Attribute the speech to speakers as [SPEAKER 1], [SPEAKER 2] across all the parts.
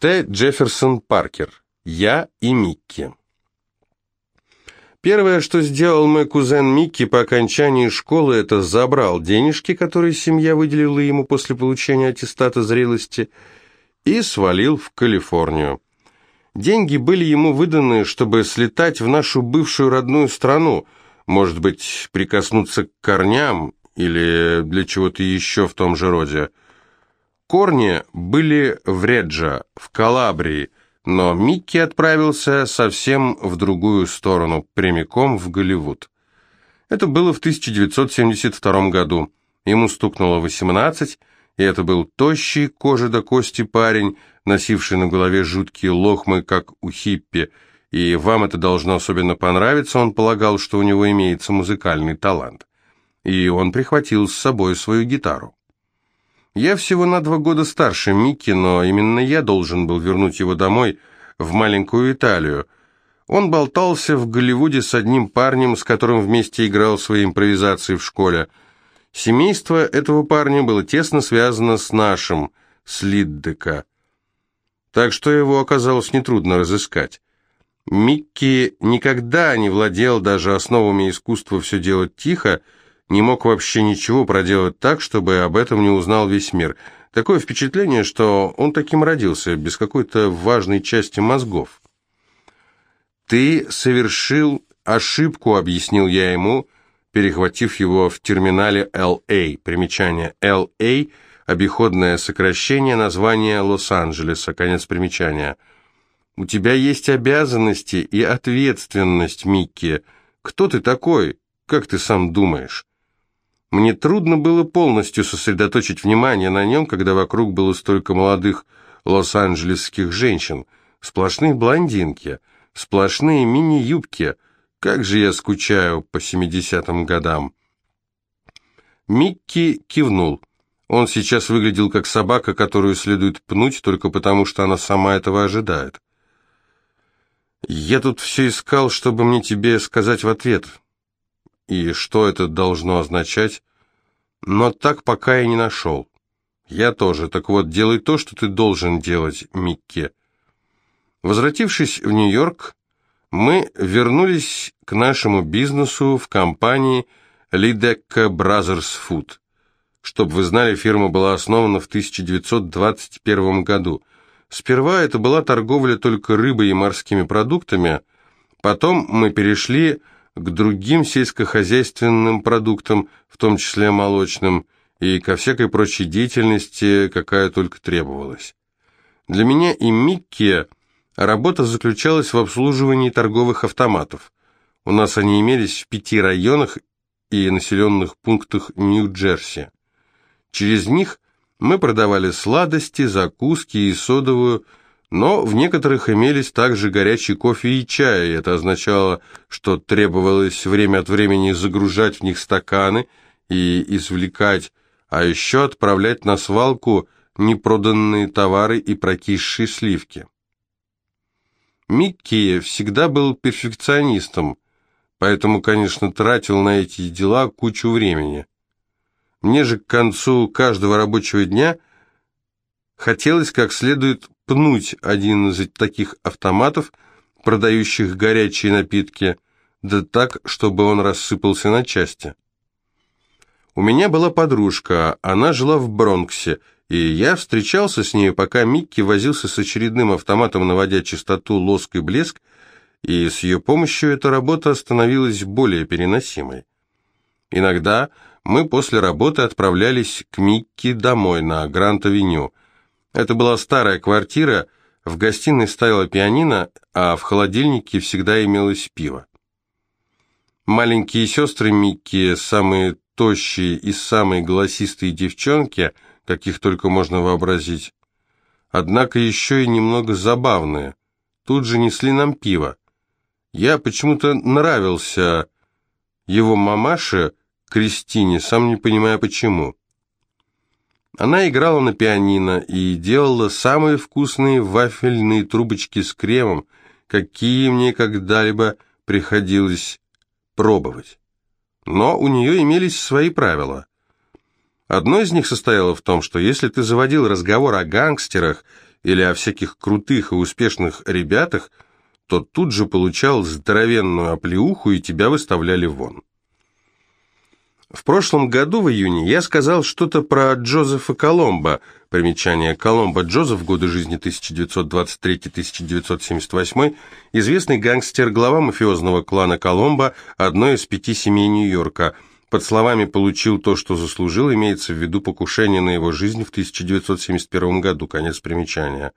[SPEAKER 1] Т. Джефферсон Паркер. Я и Микки. Первое, что сделал мой кузен Микки по окончании школы, это забрал денежки, которые семья выделила ему после получения аттестата зрелости, и свалил в Калифорнию. Деньги были ему выданы, чтобы слетать в нашу бывшую родную страну, может быть, прикоснуться к корням или для чего-то еще в том же роде. Корни были в Реджа, в Калабрии, но Микки отправился совсем в другую сторону, прямиком в Голливуд. Это было в 1972 году. Ему стукнуло 18, и это был тощий, кожа до кости парень, носивший на голове жуткие лохмы, как у хиппи, и вам это должно особенно понравиться, он полагал, что у него имеется музыкальный талант. И он прихватил с собой свою гитару. Я всего на два года старше Микки, но именно я должен был вернуть его домой, в маленькую Италию. Он болтался в Голливуде с одним парнем, с которым вместе играл свои импровизации в школе. Семейство этого парня было тесно связано с нашим, с Лиддека. Так что его оказалось нетрудно разыскать. Микки никогда не владел даже основами искусства все делать тихо, не мог вообще ничего проделать так, чтобы об этом не узнал весь мир. Такое впечатление, что он таким родился, без какой-то важной части мозгов. «Ты совершил ошибку», — объяснил я ему, перехватив его в терминале LA. Примечание LA — обиходное сокращение названия Лос-Анджелеса. Конец примечания. «У тебя есть обязанности и ответственность, Микки. Кто ты такой? Как ты сам думаешь?» Мне трудно было полностью сосредоточить внимание на нем, когда вокруг было столько молодых лос-анджелесских женщин. Сплошные блондинки, сплошные мини-юбки. Как же я скучаю по семидесятым годам. Микки кивнул. Он сейчас выглядел как собака, которую следует пнуть только потому, что она сама этого ожидает. «Я тут все искал, чтобы мне тебе сказать в ответ», и что это должно означать? Но так пока и не нашел. Я тоже. Так вот, делай то, что ты должен делать, Микки. Возвратившись в Нью-Йорк, мы вернулись к нашему бизнесу в компании Lidecca Brothers Food. Чтобы вы знали, фирма была основана в 1921 году. Сперва это была торговля только рыбой и морскими продуктами, потом мы перешли к другим сельскохозяйственным продуктам, в том числе молочным, и ко всякой прочей деятельности, какая только требовалась. Для меня и Микки работа заключалась в обслуживании торговых автоматов. У нас они имелись в пяти районах и населенных пунктах Нью-Джерси. Через них мы продавали сладости, закуски и содовую но в некоторых имелись также горячий кофе и чай, и это означало, что требовалось время от времени загружать в них стаканы и извлекать, а еще отправлять на свалку непроданные товары и прокисшие сливки. Микки всегда был перфекционистом, поэтому, конечно, тратил на эти дела кучу времени. Мне же к концу каждого рабочего дня хотелось как следует пнуть один из таких автоматов, продающих горячие напитки, да так, чтобы он рассыпался на части. У меня была подружка, она жила в Бронксе, и я встречался с ней, пока Микки возился с очередным автоматом, наводя чистоту, лоск и блеск, и с ее помощью эта работа становилась более переносимой. Иногда мы после работы отправлялись к Микки домой на Грант-авеню – это была старая квартира, в гостиной стояла пианино, а в холодильнике всегда имелось пиво. Маленькие сестры Микки, самые тощие и самые голосистые девчонки, каких только можно вообразить, однако еще и немного забавные, тут же несли нам пиво. Я почему-то нравился его мамаше, Кристине, сам не понимая почему. Она играла на пианино и делала самые вкусные вафельные трубочки с кремом, какие мне когда-либо приходилось пробовать. Но у нее имелись свои правила. Одно из них состояло в том, что если ты заводил разговор о гангстерах или о всяких крутых и успешных ребятах, то тут же получал здоровенную оплеуху и тебя выставляли вон. В прошлом году в июне я сказал что-то про Джозефа Коломбо. Примечание Коломбо Джозеф, годы жизни 1923-1978, известный гангстер, глава мафиозного клана Коломбо, одной из пяти семей Нью-Йорка. Под словами «получил то, что заслужил» имеется в виду покушение на его жизнь в 1971 году. Конец примечания.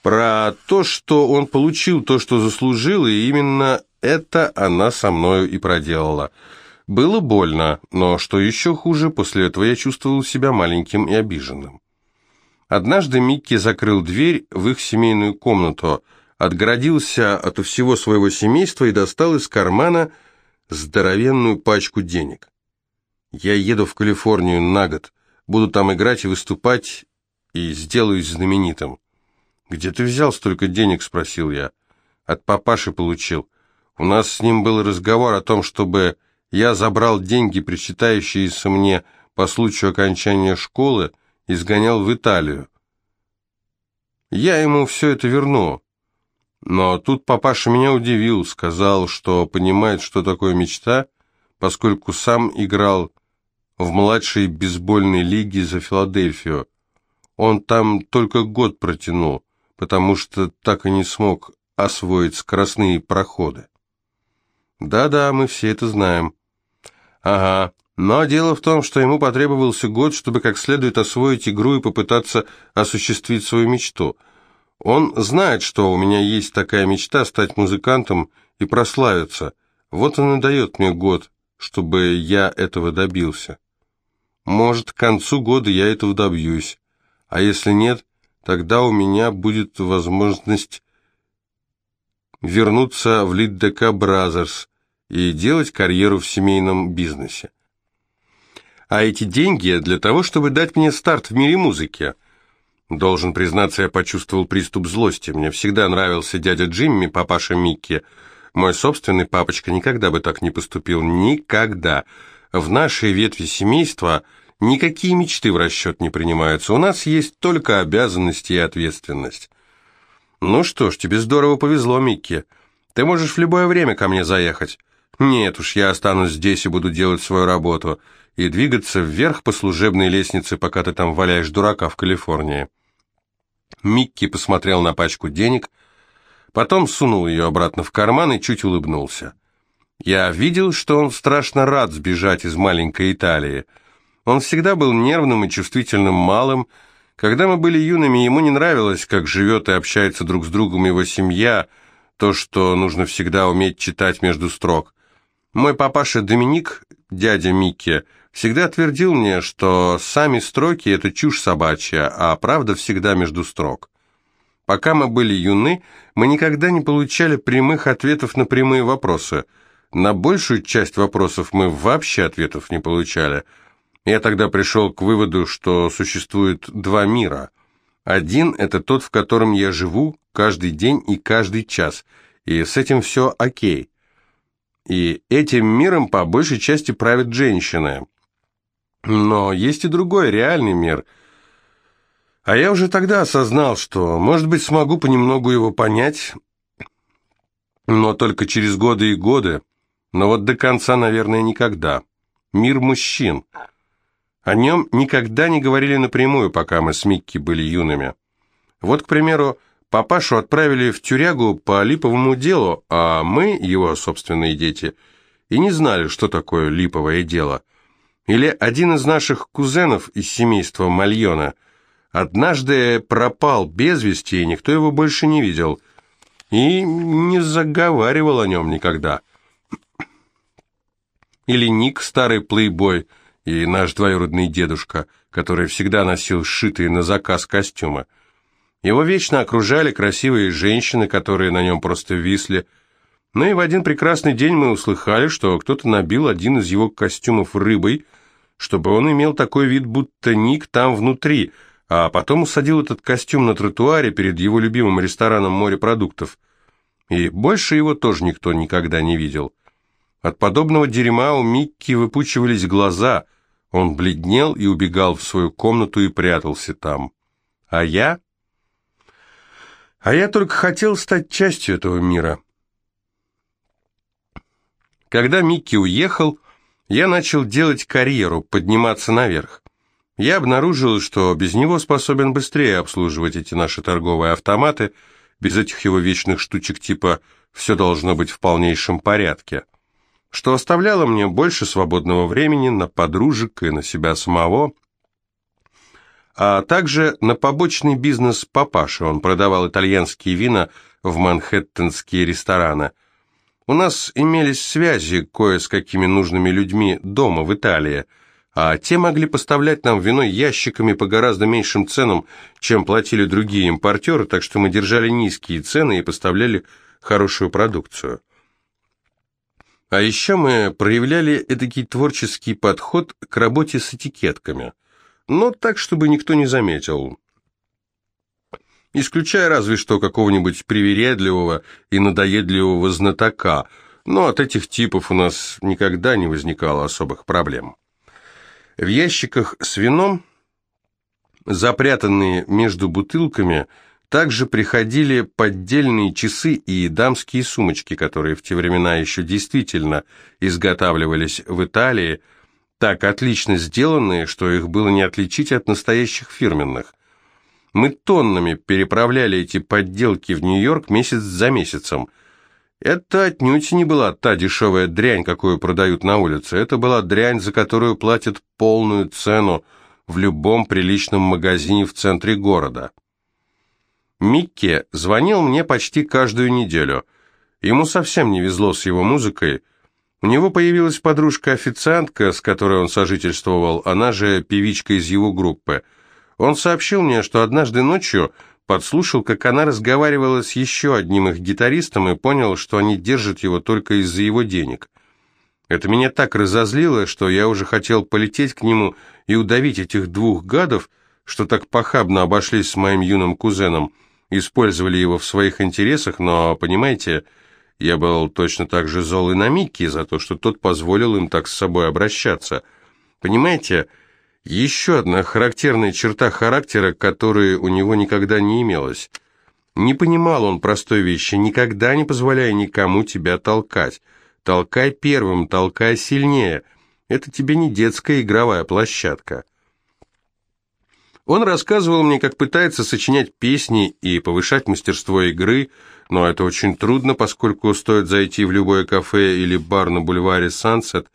[SPEAKER 1] Про то, что он получил то, что заслужил, и именно это она со мною и проделала – было больно, но что еще хуже, после этого я чувствовал себя маленьким и обиженным. Однажды Микки закрыл дверь в их семейную комнату, отгородился от всего своего семейства и достал из кармана здоровенную пачку денег. «Я еду в Калифорнию на год, буду там играть и выступать, и сделаюсь знаменитым». «Где ты взял столько денег?» – спросил я. «От папаши получил. У нас с ним был разговор о том, чтобы я забрал деньги, причитающиеся мне по случаю окончания школы, и сгонял в Италию. Я ему все это верну. Но тут папаша меня удивил, сказал, что понимает, что такое мечта, поскольку сам играл в младшей бейсбольной лиге за Филадельфию. Он там только год протянул, потому что так и не смог освоить скоростные проходы. Да-да, мы все это знаем. Ага, но дело в том, что ему потребовался год, чтобы как следует освоить игру и попытаться осуществить свою мечту. Он знает, что у меня есть такая мечта стать музыкантом и прославиться. Вот он и дает мне год, чтобы я этого добился. Может, к концу года я этого добьюсь. А если нет, тогда у меня будет возможность вернуться в Лиддека Бразерс, и делать карьеру в семейном бизнесе. А эти деньги для того, чтобы дать мне старт в мире музыки. Должен признаться, я почувствовал приступ злости. Мне всегда нравился дядя Джимми, папаша Микки. Мой собственный папочка никогда бы так не поступил. Никогда. В нашей ветви семейства никакие мечты в расчет не принимаются. У нас есть только обязанности и ответственность. Ну что ж, тебе здорово повезло, Микки. Ты можешь в любое время ко мне заехать. Нет уж, я останусь здесь и буду делать свою работу и двигаться вверх по служебной лестнице, пока ты там валяешь дурака в Калифорнии. Микки посмотрел на пачку денег, потом сунул ее обратно в карман и чуть улыбнулся. Я видел, что он страшно рад сбежать из маленькой Италии. Он всегда был нервным и чувствительным малым. Когда мы были юными, ему не нравилось, как живет и общается друг с другом его семья, то, что нужно всегда уметь читать между строк. Мой папаша Доминик, дядя Микки, всегда твердил мне, что сами строки – это чушь собачья, а правда всегда между строк. Пока мы были юны, мы никогда не получали прямых ответов на прямые вопросы. На большую часть вопросов мы вообще ответов не получали. Я тогда пришел к выводу, что существует два мира. Один – это тот, в котором я живу каждый день и каждый час, и с этим все окей. И этим миром по большей части правят женщины. Но есть и другой, реальный мир. А я уже тогда осознал, что, может быть, смогу понемногу его понять, но только через годы и годы, но вот до конца, наверное, никогда. Мир мужчин. О нем никогда не говорили напрямую, пока мы с Микки были юными. Вот, к примеру, Папашу отправили в тюрягу по липовому делу, а мы, его собственные дети, и не знали, что такое липовое дело. Или один из наших кузенов из семейства Мальона однажды пропал без вести, и никто его больше не видел, и не заговаривал о нем никогда. Или Ник, старый плейбой, и наш двоюродный дедушка, который всегда носил сшитые на заказ костюмы – его вечно окружали красивые женщины, которые на нем просто висли. Но и в один прекрасный день мы услыхали, что кто-то набил один из его костюмов рыбой, чтобы он имел такой вид, будто Ник там внутри, а потом усадил этот костюм на тротуаре перед его любимым рестораном морепродуктов. И больше его тоже никто никогда не видел. От подобного дерьма у Микки выпучивались глаза, он бледнел и убегал в свою комнату и прятался там. А я... А я только хотел стать частью этого мира. Когда Микки уехал, я начал делать карьеру, подниматься наверх. Я обнаружил, что без него способен быстрее обслуживать эти наши торговые автоматы, без этих его вечных штучек типа «все должно быть в полнейшем порядке», что оставляло мне больше свободного времени на подружек и на себя самого, а также на побочный бизнес папаши. Он продавал итальянские вина в манхэттенские рестораны. У нас имелись связи кое с какими нужными людьми дома в Италии, а те могли поставлять нам вино ящиками по гораздо меньшим ценам, чем платили другие импортеры, так что мы держали низкие цены и поставляли хорошую продукцию. А еще мы проявляли эдакий творческий подход к работе с этикетками – но так, чтобы никто не заметил. Исключая разве что какого-нибудь привередливого и надоедливого знатока, но от этих типов у нас никогда не возникало особых проблем. В ящиках с вином, запрятанные между бутылками, также приходили поддельные часы и дамские сумочки, которые в те времена еще действительно изготавливались в Италии, так отлично сделанные, что их было не отличить от настоящих фирменных. Мы тоннами переправляли эти подделки в Нью-Йорк месяц за месяцем. Это отнюдь не была та дешевая дрянь, какую продают на улице. Это была дрянь, за которую платят полную цену в любом приличном магазине в центре города. Микки звонил мне почти каждую неделю. Ему совсем не везло с его музыкой – у него появилась подружка-официантка, с которой он сожительствовал, она же певичка из его группы. Он сообщил мне, что однажды ночью подслушал, как она разговаривала с еще одним их гитаристом и понял, что они держат его только из-за его денег. Это меня так разозлило, что я уже хотел полететь к нему и удавить этих двух гадов, что так похабно обошлись с моим юным кузеном, использовали его в своих интересах, но, понимаете, я был точно так же зол и на Микки за то, что тот позволил им так с собой обращаться. Понимаете, еще одна характерная черта характера, которой у него никогда не имелось. Не понимал он простой вещи, никогда не позволяя никому тебя толкать. Толкай первым, толкай сильнее. Это тебе не детская игровая площадка. Он рассказывал мне, как пытается сочинять песни и повышать мастерство игры, но это очень трудно, поскольку стоит зайти в любое кафе или бар на бульваре Сансет,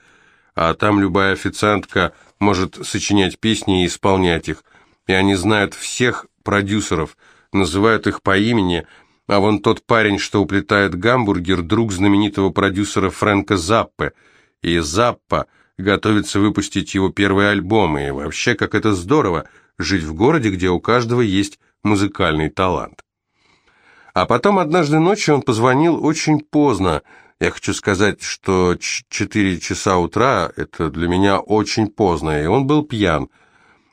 [SPEAKER 1] а там любая официантка может сочинять песни и исполнять их, и они знают всех продюсеров, называют их по имени, а вон тот парень, что уплетает гамбургер, друг знаменитого продюсера Фрэнка Заппе, и Заппа готовится выпустить его первый альбом, и вообще, как это здорово – жить в городе, где у каждого есть музыкальный талант. А потом однажды ночью он позвонил очень поздно. Я хочу сказать, что 4 часа утра – это для меня очень поздно, и он был пьян.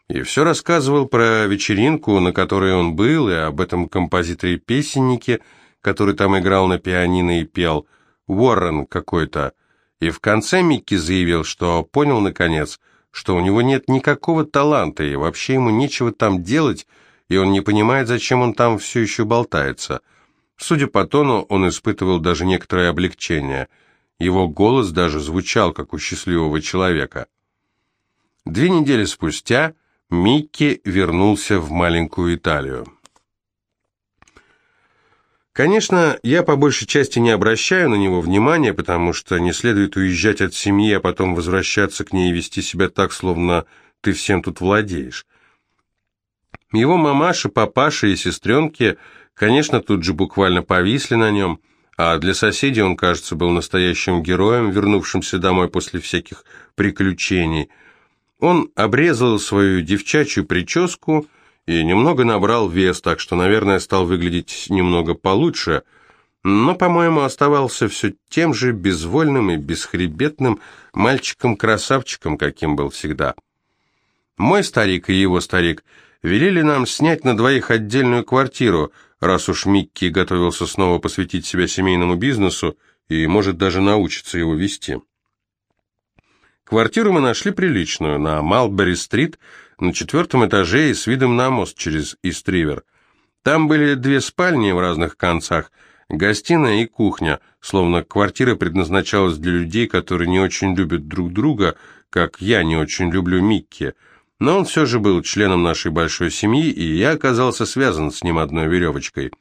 [SPEAKER 1] И все рассказывал про вечеринку, на которой он был, и об этом композиторе-песеннике, который там играл на пианино и пел, Уоррен какой-то. И в конце Микки заявил, что понял, наконец – что у него нет никакого таланта, и вообще ему нечего там делать, и он не понимает, зачем он там все еще болтается. Судя по тону, он испытывал даже некоторое облегчение. Его голос даже звучал, как у счастливого человека. Две недели спустя Микки вернулся в маленькую Италию. Конечно, я по большей части не обращаю на него внимания, потому что не следует уезжать от семьи, а потом возвращаться к ней и вести себя так, словно ты всем тут владеешь. Его мамаша, папаша и сестренки, конечно, тут же буквально повисли на нем, а для соседей он, кажется, был настоящим героем, вернувшимся домой после всяких приключений. Он обрезал свою девчачью прическу, и немного набрал вес, так что, наверное, стал выглядеть немного получше, но, по-моему, оставался все тем же безвольным и бесхребетным мальчиком-красавчиком, каким был всегда. Мой старик и его старик велели нам снять на двоих отдельную квартиру, раз уж Микки готовился снова посвятить себя семейному бизнесу и может даже научиться его вести. Квартиру мы нашли приличную, на Малбери-стрит, на четвертом этаже и с видом на мост через Истривер. Там были две спальни в разных концах, гостиная и кухня, словно квартира предназначалась для людей, которые не очень любят друг друга, как я не очень люблю Микки. Но он все же был членом нашей большой семьи, и я оказался связан с ним одной веревочкой.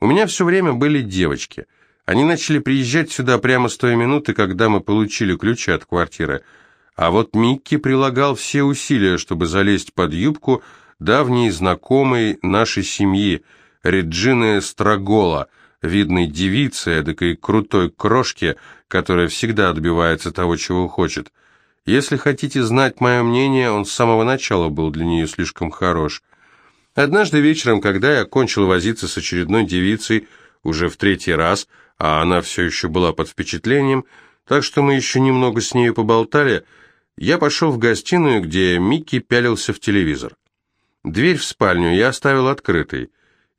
[SPEAKER 1] У меня все время были девочки. Они начали приезжать сюда прямо с той минуты, когда мы получили ключи от квартиры. А вот Микки прилагал все усилия, чтобы залезть под юбку, давней знакомой нашей семьи, Реджины Строгола, видной девицы, эдакой крутой крошки, которая всегда отбивается того, чего хочет. Если хотите знать мое мнение, он с самого начала был для нее слишком хорош. Однажды вечером, когда я кончил возиться с очередной девицей, уже в третий раз, а она все еще была под впечатлением, так что мы еще немного с нею поболтали, я пошел в гостиную, где Микки пялился в телевизор. Дверь в спальню я оставил открытой,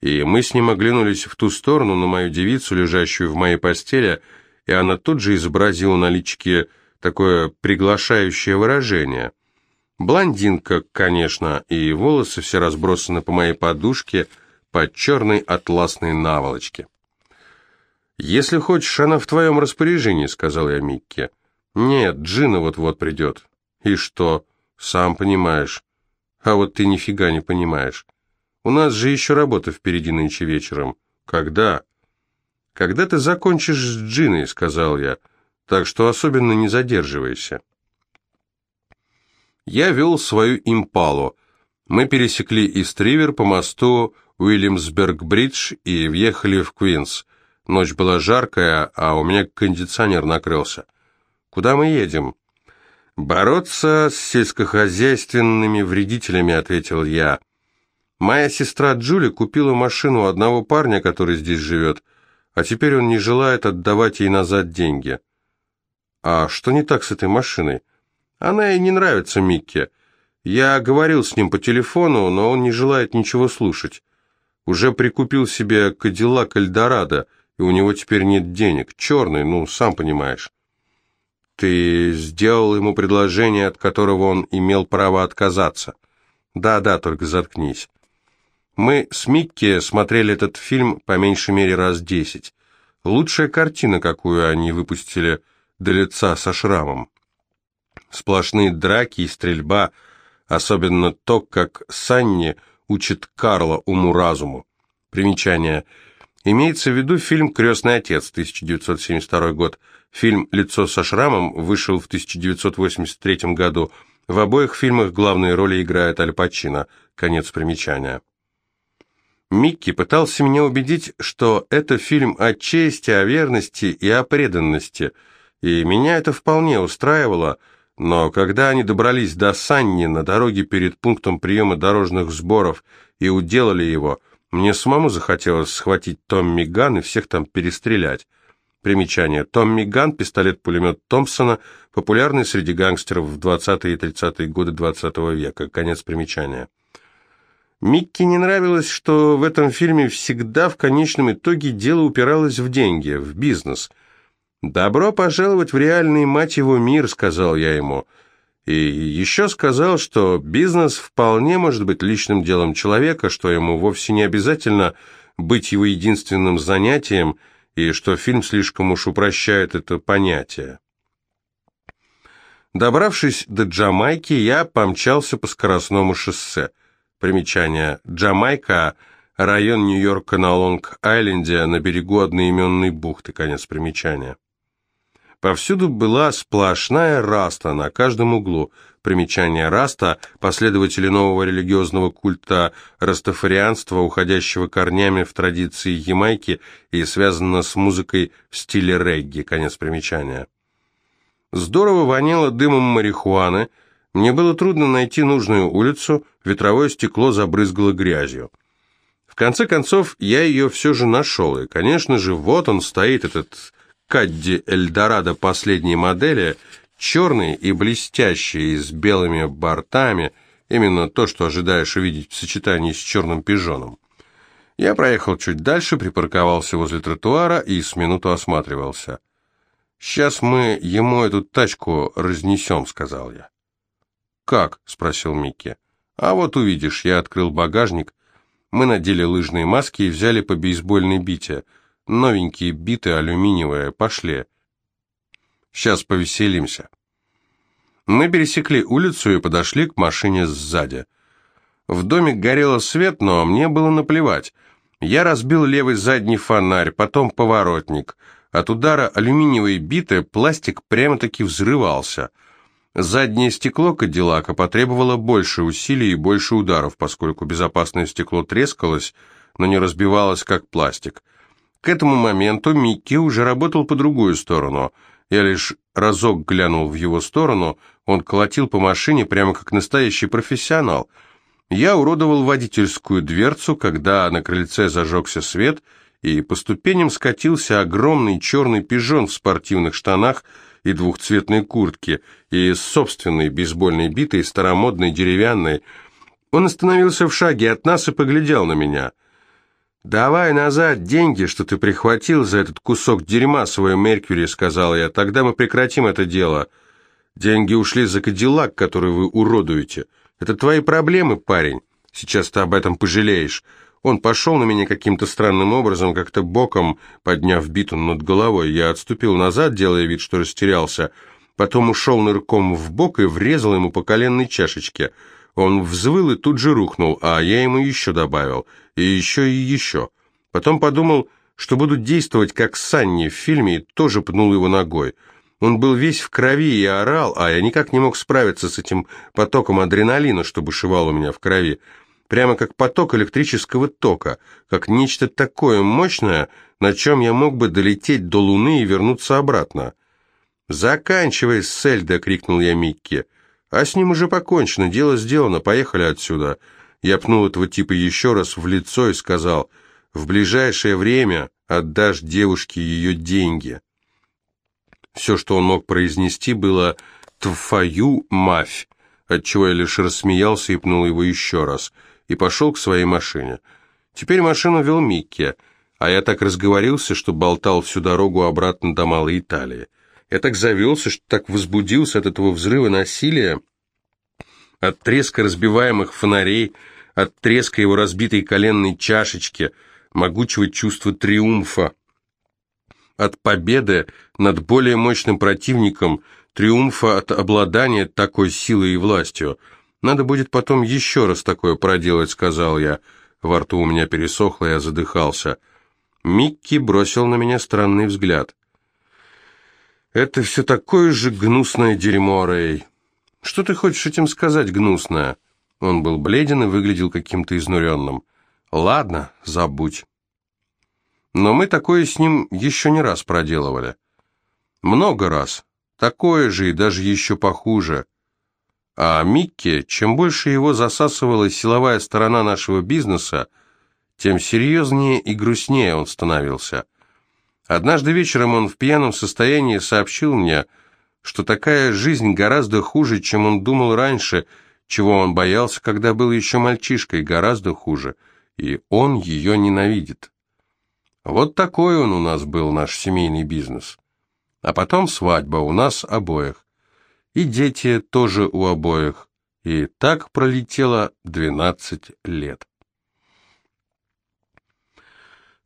[SPEAKER 1] и мы с ним оглянулись в ту сторону на мою девицу, лежащую в моей постели, и она тут же изобразила на личике такое приглашающее выражение. Блондинка, конечно, и волосы все разбросаны по моей подушке под черной атласной наволочке. «Если хочешь, она в твоем распоряжении», — сказал я Микке. «Нет, Джина вот-вот придет». «И что? Сам понимаешь. А вот ты нифига не понимаешь. У нас же еще работа впереди нынче вечером. Когда? Когда ты закончишь с Джиной, сказал я. Так что особенно не задерживайся. Я вел свою импалу. Мы пересекли Ист-Ривер по мосту Уильямсберг-Бридж и въехали в Квинс. Ночь была жаркая, а у меня кондиционер накрылся. Куда мы едем? «Бороться с сельскохозяйственными вредителями», — ответил я. «Моя сестра Джули купила машину одного парня, который здесь живет, а теперь он не желает отдавать ей назад деньги». «А что не так с этой машиной?» «Она ей не нравится, Микки. Я говорил с ним по телефону, но он не желает ничего слушать. Уже прикупил себе Кадиллак Эльдорадо, и у него теперь нет денег. Черный, ну, сам понимаешь». Ты сделал ему предложение, от которого он имел право отказаться. Да-да, только заткнись. Мы с Микки смотрели этот фильм по меньшей мере раз десять. Лучшая картина, какую они выпустили до лица со шрамом. Сплошные драки и стрельба, особенно то, как Санни учит Карла уму-разуму. Примечание. Имеется в виду фильм «Крестный отец» 1972 год, Фильм «Лицо со шрамом» вышел в 1983 году. В обоих фильмах главные роли играет Аль Пачино. Конец примечания. Микки пытался меня убедить, что это фильм о чести, о верности и о преданности, и меня это вполне устраивало, но когда они добрались до Санни на дороге перед пунктом приема дорожных сборов и уделали его, мне самому захотелось схватить Томми Ган и всех там перестрелять. Примечание. Томми Ган, пистолет-пулемет Томпсона, популярный среди гангстеров в 20-е и 30-е годы 20 -го века. Конец примечания. Микки не нравилось, что в этом фильме всегда в конечном итоге дело упиралось в деньги, в бизнес. «Добро пожаловать в реальный, мать его, мир», — сказал я ему. И еще сказал, что бизнес вполне может быть личным делом человека, что ему вовсе не обязательно быть его единственным занятием — и что фильм слишком уж упрощает это понятие. Добравшись до Джамайки, я помчался по скоростному шоссе. Примечание. Джамайка – район Нью-Йорка на Лонг-Айленде на берегу одноименной бухты. Конец примечания. Повсюду была сплошная раста на каждом углу – Примечание Раста, последователи нового религиозного культа растафарианства, уходящего корнями в традиции Ямайки и связано с музыкой в стиле регги. Конец примечания. Здорово воняло дымом марихуаны. Мне было трудно найти нужную улицу, ветровое стекло забрызгало грязью. В конце концов, я ее все же нашел, и, конечно же, вот он стоит, этот Кадди Эльдорадо последней модели – черный и блестящий, с белыми бортами, именно то, что ожидаешь увидеть в сочетании с черным пижоном. Я проехал чуть дальше, припарковался возле тротуара и с минуту осматривался. «Сейчас мы ему эту тачку разнесем», — сказал я. «Как?» — спросил Микки. «А вот увидишь, я открыл багажник. Мы надели лыжные маски и взяли по бейсбольной бите. Новенькие биты, алюминиевые, пошли. Сейчас повеселимся. Мы пересекли улицу и подошли к машине сзади. В доме горело свет, но мне было наплевать. Я разбил левый задний фонарь, потом поворотник. От удара алюминиевой биты пластик прямо-таки взрывался. Заднее стекло Кадиллака потребовало больше усилий и больше ударов, поскольку безопасное стекло трескалось, но не разбивалось как пластик. К этому моменту Микки уже работал по другую сторону. Я лишь разок глянул в его сторону, он колотил по машине прямо как настоящий профессионал. Я уродовал водительскую дверцу, когда на крыльце зажегся свет, и по ступеням скатился огромный черный пижон в спортивных штанах и двухцветной куртке, и с собственной бейсбольной битой, старомодной, деревянной. Он остановился в шаге от нас и поглядел на меня. «Давай назад деньги, что ты прихватил за этот кусок дерьма свой Меркьюри», — сказал я, — «тогда мы прекратим это дело. Деньги ушли за Кадиллак, который вы уродуете. Это твои проблемы, парень. Сейчас ты об этом пожалеешь». Он пошел на меня каким-то странным образом, как-то боком, подняв биту над головой. Я отступил назад, делая вид, что растерялся. Потом ушел нырком в бок и врезал ему по коленной чашечке. Он взвыл и тут же рухнул, а я ему еще добавил. И еще, и еще. Потом подумал, что буду действовать как Санни в фильме, и тоже пнул его ногой. Он был весь в крови и орал, а я никак не мог справиться с этим потоком адреналина, что бушевал у меня в крови прямо как поток электрического тока, как нечто такое мощное, на чем я мог бы долететь до Луны и вернуться обратно. «Заканчивай, Сельда!» — крикнул я Микки. «А с ним уже покончено, дело сделано, поехали отсюда». Я пнул этого типа еще раз в лицо и сказал, «В ближайшее время отдашь девушке ее деньги». Все, что он мог произнести, было «твою мавь», отчего я лишь рассмеялся и пнул его еще раз — и пошел к своей машине. Теперь машину вел Микки, а я так разговорился, что болтал всю дорогу обратно до Малой Италии. Я так завелся, что так возбудился от этого взрыва насилия, от треска разбиваемых фонарей, от треска его разбитой коленной чашечки, могучего чувства триумфа, от победы над более мощным противником, триумфа от обладания такой силой и властью – надо будет потом еще раз такое проделать», — сказал я. Во рту у меня пересохло, я задыхался. Микки бросил на меня странный взгляд. «Это все такое же гнусное дерьмо, Рэй. Что ты хочешь этим сказать, гнусное?» Он был бледен и выглядел каким-то изнуренным. «Ладно, забудь». Но мы такое с ним еще не раз проделывали. Много раз. Такое же и даже еще похуже. А Микки, чем больше его засасывала силовая сторона нашего бизнеса, тем серьезнее и грустнее он становился. Однажды вечером он в пьяном состоянии сообщил мне, что такая жизнь гораздо хуже, чем он думал раньше, чего он боялся, когда был еще мальчишкой, гораздо хуже, и он ее ненавидит. Вот такой он у нас был, наш семейный бизнес. А потом свадьба у нас обоих и дети тоже у обоих. И так пролетело 12 лет.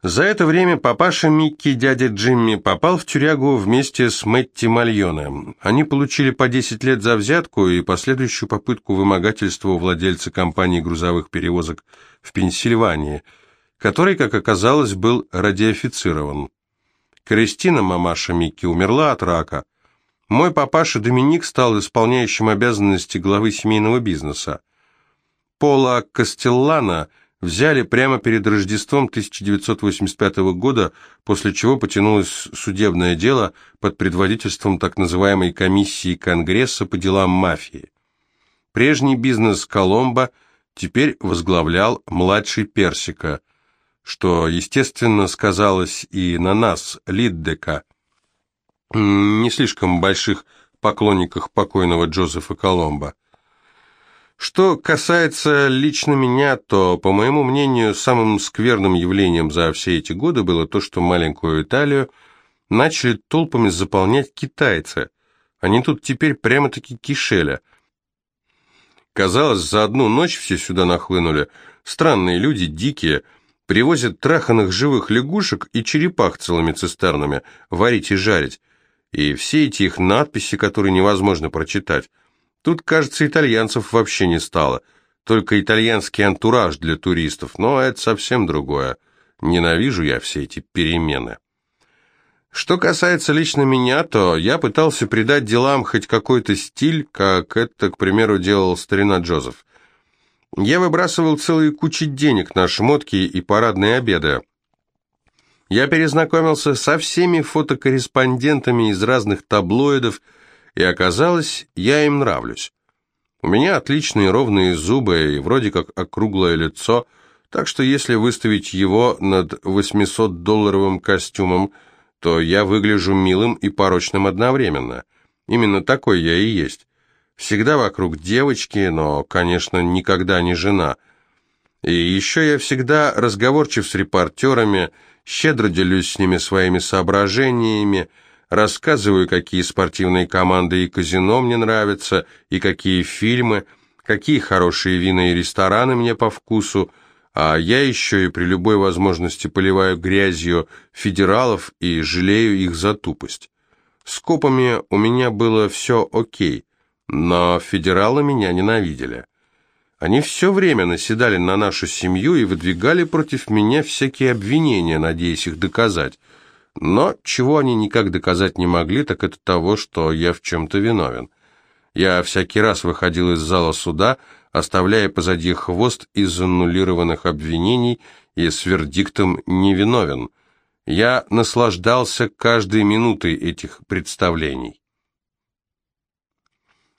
[SPEAKER 1] За это время папаша Микки дядя Джимми попал в тюрягу вместе с Мэтти Мальоне. Они получили по 10 лет за взятку и последующую попытку вымогательства у владельца компании грузовых перевозок в Пенсильвании, который, как оказалось, был радиофицирован. Кристина, мамаша Микки, умерла от рака – мой папаша Доминик стал исполняющим обязанности главы семейного бизнеса. Пола Кастеллана взяли прямо перед Рождеством 1985 года, после чего потянулось судебное дело под предводительством так называемой комиссии Конгресса по делам мафии. Прежний бизнес Коломбо теперь возглавлял младший Персика, что, естественно, сказалось и на нас, Лиддека – не слишком больших поклонниках покойного Джозефа Коломбо. Что касается лично меня, то, по моему мнению, самым скверным явлением за все эти годы было то, что маленькую Италию начали толпами заполнять китайцы. Они тут теперь прямо-таки кишели. Казалось, за одну ночь все сюда нахлынули. Странные люди, дикие, привозят траханных живых лягушек и черепах целыми цистернами, варить и жарить. И все эти их надписи, которые невозможно прочитать. Тут, кажется, итальянцев вообще не стало. Только итальянский антураж для туристов, но это совсем другое. Ненавижу я все эти перемены. Что касается лично меня, то я пытался придать делам хоть какой-то стиль, как это, к примеру, делал старина Джозеф. Я выбрасывал целые кучи денег на шмотки и парадные обеды. Я перезнакомился со всеми фотокорреспондентами из разных таблоидов, и оказалось, я им нравлюсь. У меня отличные ровные зубы и вроде как округлое лицо, так что если выставить его над 800-долларовым костюмом – то я выгляжу милым и порочным одновременно. Именно такой я и есть. Всегда вокруг девочки, но, конечно, никогда не жена. И еще я всегда разговорчив с репортерами, щедро делюсь с ними своими соображениями, рассказываю, какие спортивные команды и казино мне нравятся, и какие фильмы, какие хорошие вина и рестораны мне по вкусу, а я еще и при любой возможности поливаю грязью федералов и жалею их за тупость. С копами у меня было все окей, но федералы меня ненавидели. Они все время наседали на нашу семью и выдвигали против меня всякие обвинения, надеясь их доказать. Но чего они никак доказать не могли, так это того, что я в чем-то виновен. Я всякий раз выходил из зала суда, оставляя позади хвост из аннулированных обвинений и с вердиктом «невиновен». Я наслаждался каждой минутой этих представлений.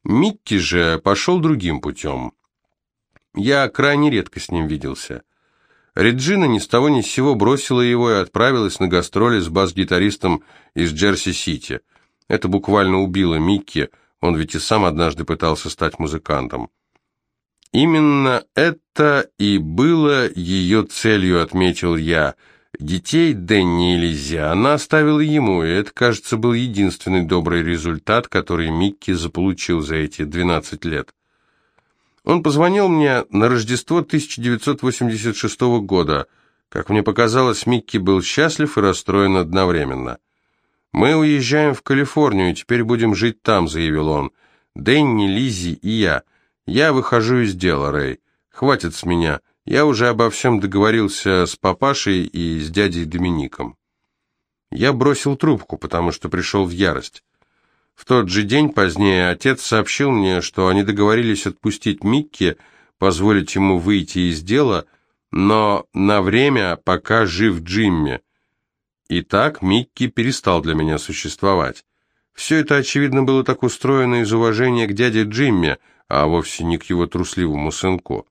[SPEAKER 1] Микки же пошел другим путем. Я крайне редко с ним виделся. Реджина ни с того ни с сего бросила его и отправилась на гастроли с бас-гитаристом из Джерси-Сити. Это буквально убило Микки, он ведь и сам однажды пытался стать музыкантом. Именно это и было ее целью, отметил я. Детей Дэнни и Лизи она оставила ему, и это, кажется, был единственный добрый результат, который Микки заполучил за эти 12 лет. Он позвонил мне на Рождество 1986 года. Как мне показалось, Микки был счастлив и расстроен одновременно. «Мы уезжаем в Калифорнию, теперь будем жить там», — заявил он. «Дэнни, Лизи и я». «Я выхожу из дела, Рэй. Хватит с меня. Я уже обо всем договорился с папашей и с дядей Домиником». Я бросил трубку, потому что пришел в ярость. В тот же день позднее отец сообщил мне, что они договорились отпустить Микки, позволить ему выйти из дела, но на время, пока жив Джимми. И так Микки перестал для меня существовать. Все это, очевидно, было так устроено из уважения к дяде Джимми, а вовсе не к его трусливому сынку.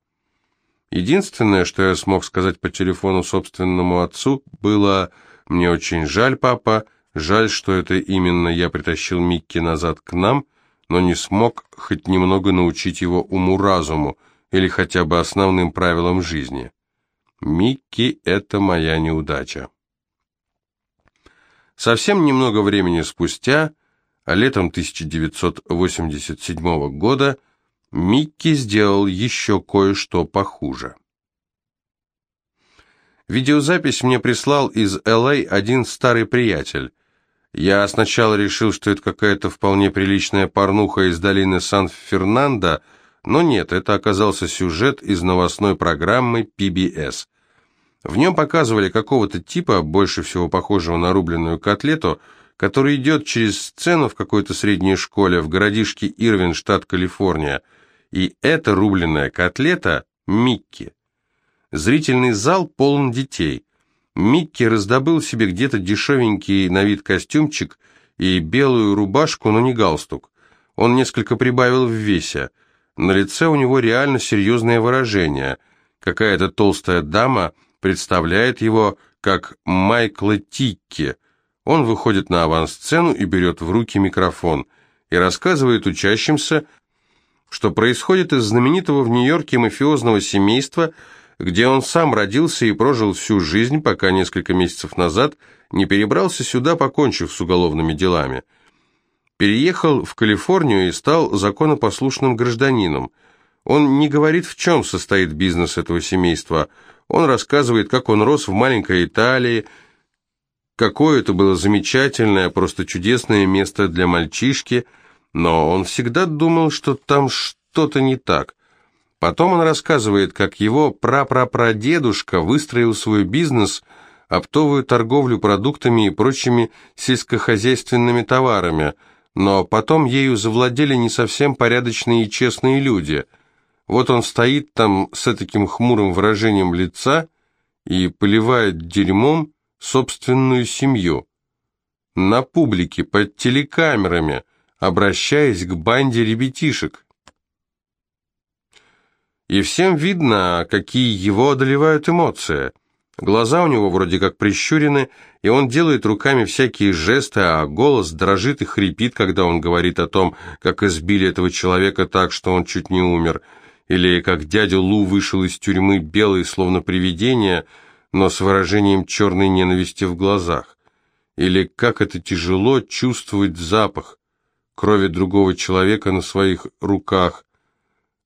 [SPEAKER 1] Единственное, что я смог сказать по телефону собственному отцу, было «Мне очень жаль, папа, жаль, что это именно я притащил Микки назад к нам, но не смог хоть немного научить его уму-разуму или хотя бы основным правилам жизни. Микки — это моя неудача». Совсем немного времени спустя, летом 1987 года, Микки сделал еще кое-что похуже. Видеозапись мне прислал из Л.А. один старый приятель. Я сначала решил, что это какая-то вполне приличная порнуха из долины Сан-Фернандо, но нет, это оказался сюжет из новостной программы PBS. В нем показывали какого-то типа, больше всего похожего на рубленную котлету, который идет через сцену в какой-то средней школе в городишке Ирвин, штат Калифорния – и эта рубленая котлета – Микки. Зрительный зал полон детей. Микки раздобыл себе где-то дешевенький на вид костюмчик и белую рубашку, но не галстук. Он несколько прибавил в весе. На лице у него реально серьезное выражение. Какая-то толстая дама представляет его как Майкла Тикки. Он выходит на авансцену и берет в руки микрофон и рассказывает учащимся что происходит из знаменитого в Нью-Йорке мафиозного семейства, где он сам родился и прожил всю жизнь, пока несколько месяцев назад не перебрался сюда, покончив с уголовными делами. Переехал в Калифорнию и стал законопослушным гражданином. Он не говорит, в чем состоит бизнес этого семейства. Он рассказывает, как он рос в маленькой Италии, какое это было замечательное, просто чудесное место для мальчишки, но он всегда думал, что там что-то не так. Потом он рассказывает, как его прапрапрадедушка выстроил свой бизнес, оптовую торговлю продуктами и прочими сельскохозяйственными товарами, но потом ею завладели не совсем порядочные и честные люди. Вот он стоит там с таким хмурым выражением лица и поливает дерьмом собственную семью. На публике, под телекамерами, обращаясь к банде ребятишек. И всем видно, какие его одолевают эмоции. Глаза у него вроде как прищурены, и он делает руками всякие жесты, а голос дрожит и хрипит, когда он говорит о том, как избили этого человека так, что он чуть не умер, или как дядя Лу вышел из тюрьмы белый, словно привидение, но с выражением черной ненависти в глазах, или как это тяжело чувствовать запах крови другого человека на своих руках,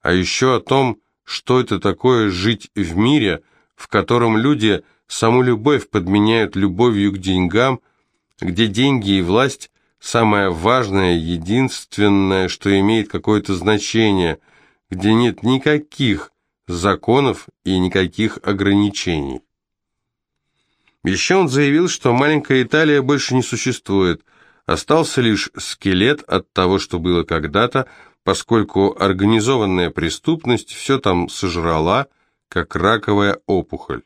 [SPEAKER 1] а еще о том, что это такое жить в мире, в котором люди саму любовь подменяют любовью к деньгам, где деньги и власть – самое важное, единственное, что имеет какое-то значение, где нет никаких законов и никаких ограничений. Еще он заявил, что маленькая Италия больше не существует, остался лишь скелет от того, что было когда-то, поскольку организованная преступность все там сожрала, как раковая опухоль.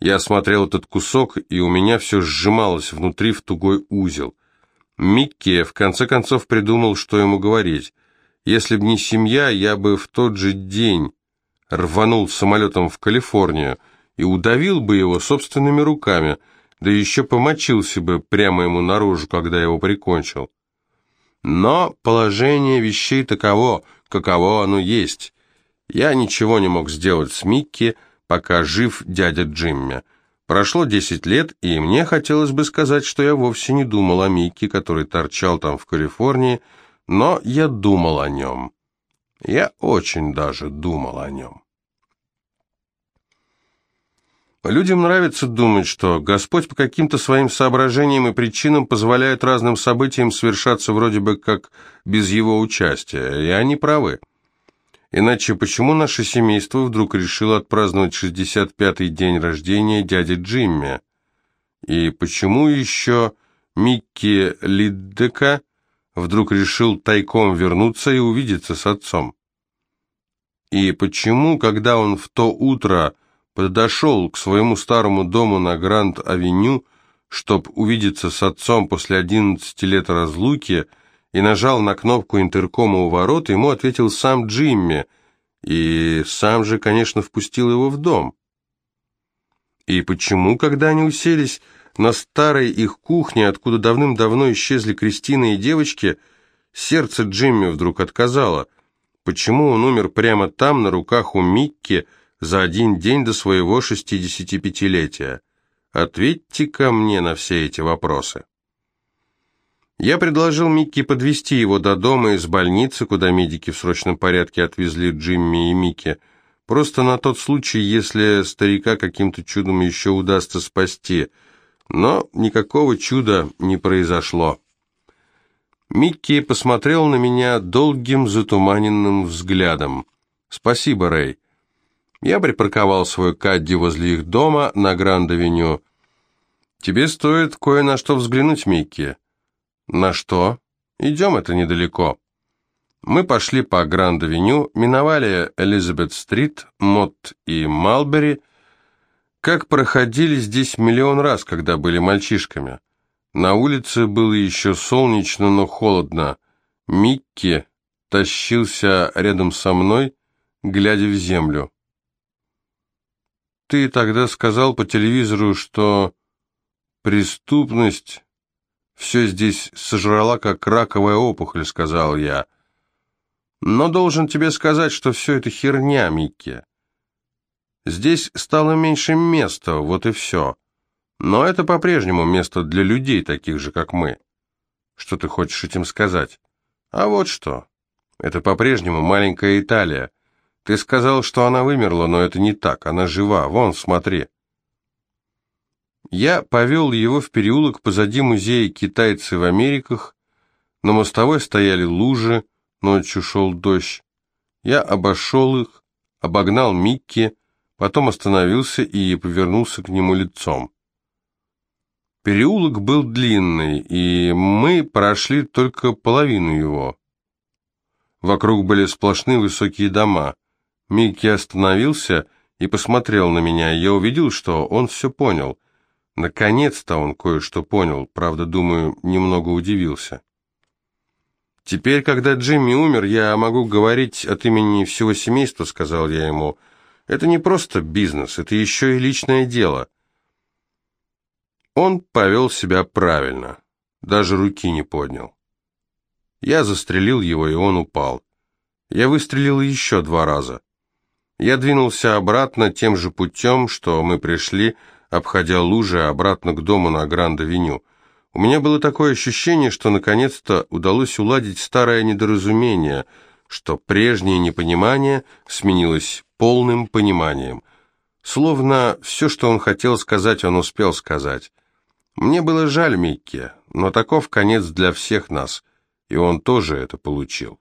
[SPEAKER 1] Я смотрел этот кусок, и у меня все сжималось внутри в тугой узел. Микки в конце концов придумал, что ему говорить. Если б не семья, я бы в тот же день рванул самолетом в Калифорнию и удавил бы его собственными руками, да еще помочился бы прямо ему наружу, когда его прикончил. Но положение вещей таково, каково оно есть. Я ничего не мог сделать с Микки, пока жив дядя Джимми. Прошло десять лет, и мне хотелось бы сказать, что я вовсе не думал о Микки, который торчал там в Калифорнии, но я думал о нем. Я очень даже думал о нем. Людям нравится думать, что Господь по каким-то своим соображениям и причинам позволяет разным событиям совершаться вроде бы как без его участия, и они правы. Иначе почему наше семейство вдруг решило отпраздновать 65-й день рождения дяди Джимми? И почему еще Микки Лиддека вдруг решил тайком вернуться и увидеться с отцом? И почему, когда он в то утро подошел к своему старому дому на Гранд-авеню, чтоб увидеться с отцом после 11 лет разлуки, и нажал на кнопку интеркома у ворот, ему ответил сам Джимми, и сам же, конечно, впустил его в дом. И почему, когда они уселись на старой их кухне, откуда давным-давно исчезли Кристина и девочки, сердце Джимми вдруг отказало? Почему он умер прямо там, на руках у Микки, за один день до своего 65-летия? Ответьте-ка мне на все эти вопросы. Я предложил Микки подвести его до дома из больницы, куда медики в срочном порядке отвезли Джимми и Микки, просто на тот случай, если старика каким-то чудом еще удастся спасти. Но никакого чуда не произошло. Микки посмотрел на меня долгим затуманенным взглядом. «Спасибо, Рэй. Я припарковал свой Кадди возле их дома на Гранд-авеню. «Тебе стоит кое на что взглянуть, Микки». «На что?» «Идем, это недалеко». Мы пошли по Гранд-авеню, миновали Элизабет-стрит, Мот и Малбери, как проходили здесь миллион раз, когда были мальчишками. На улице было еще солнечно, но холодно. Микки тащился рядом со мной, глядя в землю. Ты тогда сказал по телевизору, что преступность все здесь сожрала, как раковая опухоль, сказал я. Но должен тебе сказать, что все это херня, Микки. Здесь стало меньше места, вот и все. Но это по-прежнему место для людей, таких же, как мы. Что ты хочешь этим сказать? А вот что. Это по-прежнему маленькая Италия. Ты сказал, что она вымерла, но это не так, она жива. Вон, смотри. Я повел его в переулок позади музея «Китайцы в Америках». На мостовой стояли лужи, ночью шел дождь. Я обошел их, обогнал Микки, потом остановился и повернулся к нему лицом. Переулок был длинный, и мы прошли только половину его. Вокруг были сплошные высокие дома. Микки остановился и посмотрел на меня. Я увидел, что он все понял. Наконец-то он кое-что понял, правда, думаю, немного удивился. «Теперь, когда Джимми умер, я могу говорить от имени всего семейства», — сказал я ему. «Это не просто бизнес, это еще и личное дело». Он повел себя правильно, даже руки не поднял. Я застрелил его, и он упал. Я выстрелил еще два раза. Я двинулся обратно тем же путем, что мы пришли, обходя лужи обратно к дому на Гранд-авеню. У меня было такое ощущение, что наконец-то удалось уладить старое недоразумение, что прежнее непонимание сменилось полным пониманием. Словно все, что он хотел сказать, он успел сказать. Мне было жаль Микки, но таков конец для всех нас, и он тоже это получил.